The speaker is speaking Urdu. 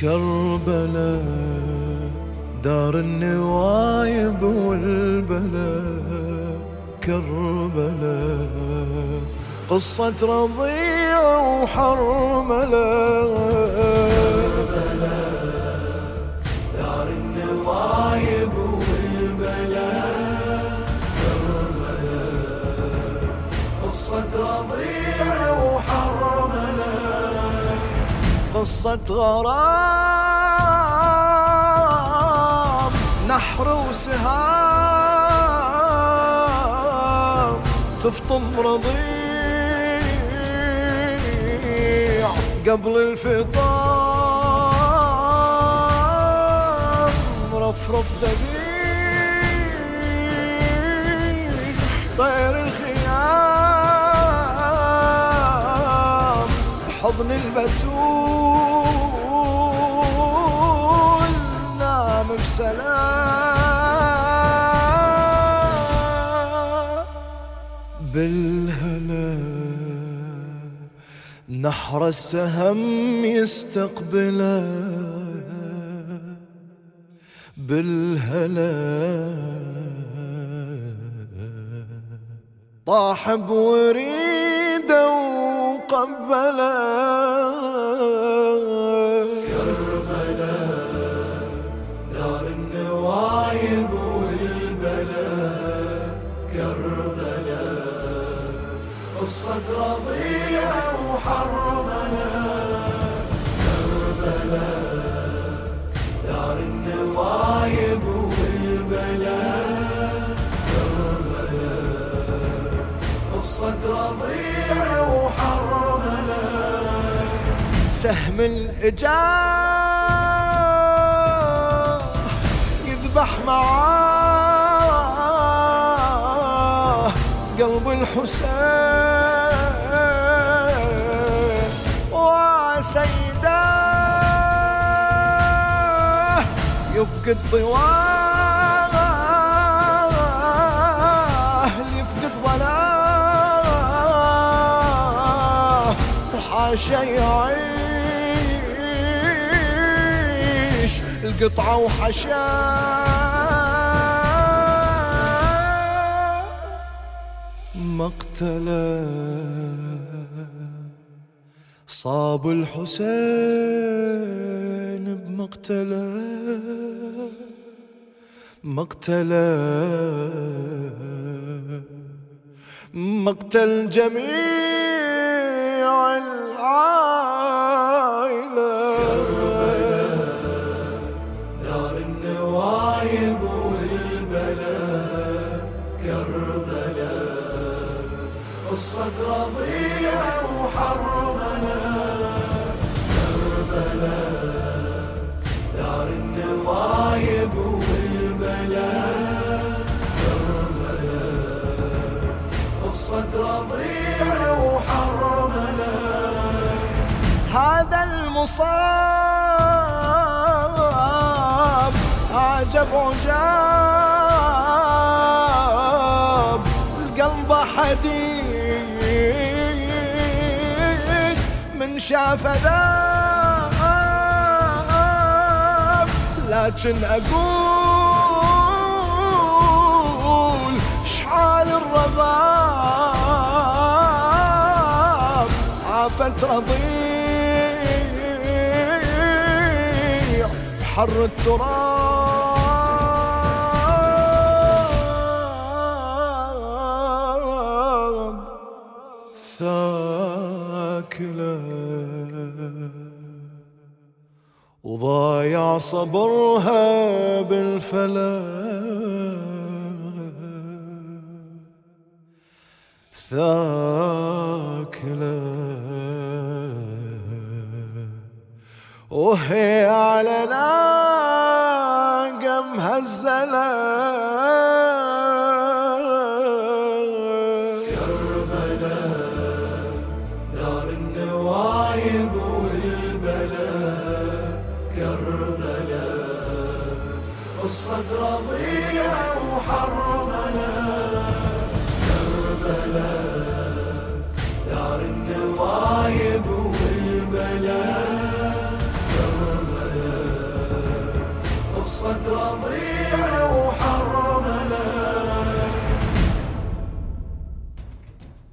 كربلاء دار النوايب والبلاء. كربلاء قصة رضيع وحرملة قصة غرام نحر وسهام. تفطم رضيع قبل الفطام. رفرف ذبيح طير الخيام. حضن البتول نام بسلام. بالهلا نحر السهم يستقبله بالهلا طاح بوريده وقبله دار النوايب والبلاء كربلاء قصة رضيع وحرمنا. سهم الإجاه يذبح معاه قلب الحسين وسيداه يفقد ضواه وحاشا يعيش القطعة وحشا مقتله صاب الحسين بمقتله مقتله مقتل جميع العائلة دار النوايب والبلاء كربلاء قصة رضيع وحرب قصة رضيع وحرملة هذا المصاب عجب عجاب القلب حديد من شاف ذاب لكن اقول عافت رضيع بحر التراب. ثاكله وضايع صبرها بالفلا ثاكله وهي على ناقة مهزلة دار النوايب والبلاء كربلاء قصة رضيع وحرملة قصة